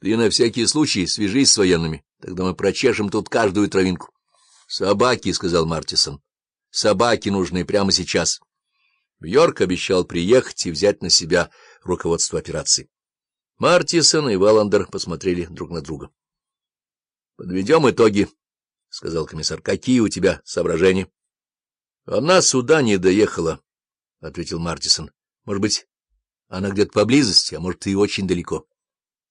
Ты на всякий случай свяжись с военными, тогда мы прочешем тут каждую травинку. — Собаки, — сказал Мартисон. — Собаки нужны прямо сейчас. Бьорк обещал приехать и взять на себя руководство операции. Мартисон и Валандер посмотрели друг на друга. — Подведем итоги, — сказал комиссар. — Какие у тебя соображения? — Она сюда не доехала, — ответил Мартисон. — Может быть, она где-то поблизости, а может, и очень далеко.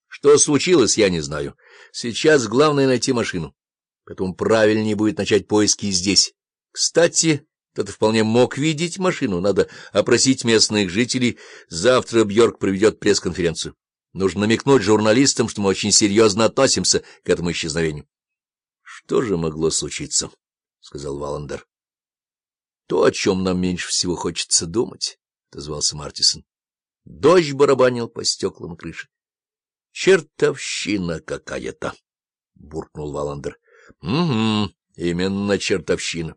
Что случилось, я не знаю. Сейчас главное найти машину. Поэтому правильнее будет начать поиски здесь. Кстати, кто-то вполне мог видеть машину. Надо опросить местных жителей. Завтра Бьорк проведет пресс-конференцию. Нужно намекнуть журналистам, что мы очень серьезно относимся к этому исчезновению. — Что же могло случиться? — сказал Валандер. — То, о чем нам меньше всего хочется думать, — отозвался Мартисон. Дождь барабанил по стеклам крыши. — Чертовщина какая-то! — буркнул Валандер. — Угу, именно чертовщина.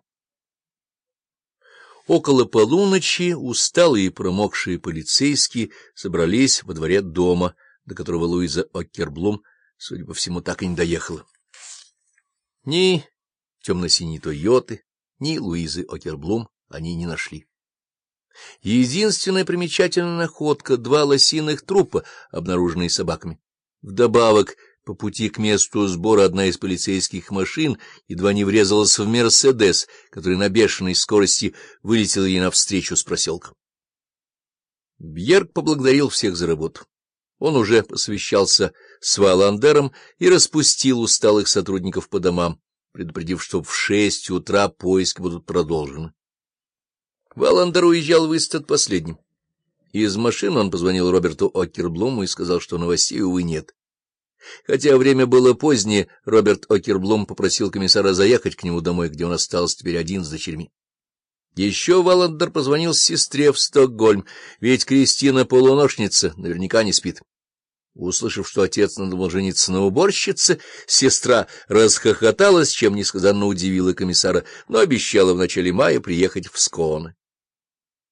Около полуночи усталые и промокшие полицейские собрались во дворе дома, до которого Луиза Оккерблум, судя по всему, так и не доехала. Ни темно-синей Тойоты, ни Луизы Окерблум они не нашли. Единственная примечательная находка — два лосиных трупа, обнаруженные собаками. Вдобавок, по пути к месту сбора одна из полицейских машин едва не врезалась в «Мерседес», который на бешеной скорости вылетел ей навстречу с проселком. Бьерк поблагодарил всех за работу. Он уже посвящался с Валандером и распустил усталых сотрудников по домам, предупредив, что в шесть утра поиски будут продолжены. Валандер уезжал в Истат последним. Из машины он позвонил Роберту Окерблуму и сказал, что новостей, увы, нет. Хотя время было позднее, Роберт Окерблум попросил комиссара заехать к нему домой, где он остался теперь один с дочерьми. Еще Валандер позвонил сестре в Стокгольм, ведь Кристина полуношница, наверняка не спит. Услышав, что отец надумал жениться на уборщице, сестра расхохоталась, чем несказанно удивила комиссара, но обещала в начале мая приехать в Сконы.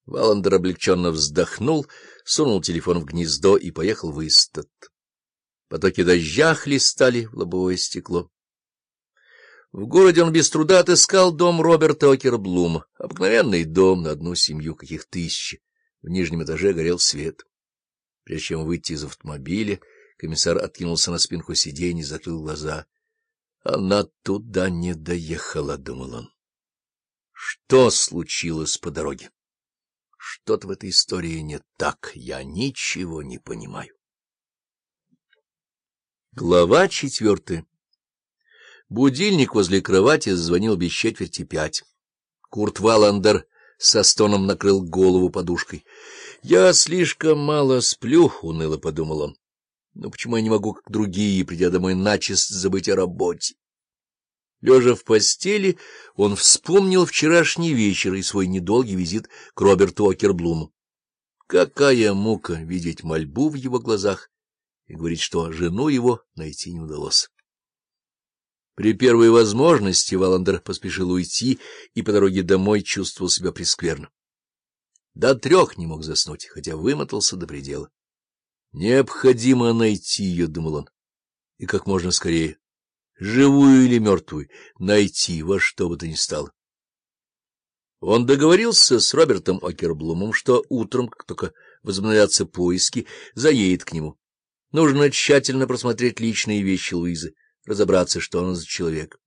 Валандер облегченно вздохнул, сунул телефон в гнездо и поехал в Истат. Потоки дождя хлестали в лобовое стекло. В городе он без труда отыскал дом Роберта Окерблума, обыкновенный дом на одну семью, каких тысячи. В нижнем этаже горел свет. Прежде чем выйти из автомобиля, комиссар откинулся на спинку сиденья и закрыл глаза. Она туда не доехала, — думал он. Что случилось по дороге? Что-то в этой истории не так, я ничего не понимаю. Глава четвертая Будильник возле кровати зазвонил без четверти пять. Курт Валандер со стоном накрыл голову подушкой. — Я слишком мало сплю, — уныло подумал он. — Но почему я не могу, как другие, придя домой, начисто забыть о работе? Лежа в постели, он вспомнил вчерашний вечер и свой недолгий визит к Роберту Окерблуму. Какая мука видеть мольбу в его глазах и говорить, что жену его найти не удалось. При первой возможности Валандер поспешил уйти и по дороге домой чувствовал себя прескверно. До трех не мог заснуть, хотя вымотался до предела. Необходимо найти ее, — думал он, — и как можно скорее живую или мертвую, найти во что бы то ни стало. Он договорился с Робертом Окерблумом, что утром, как только возобновятся поиски, заедет к нему. Нужно тщательно просмотреть личные вещи Луизы, разобраться, что она за человек.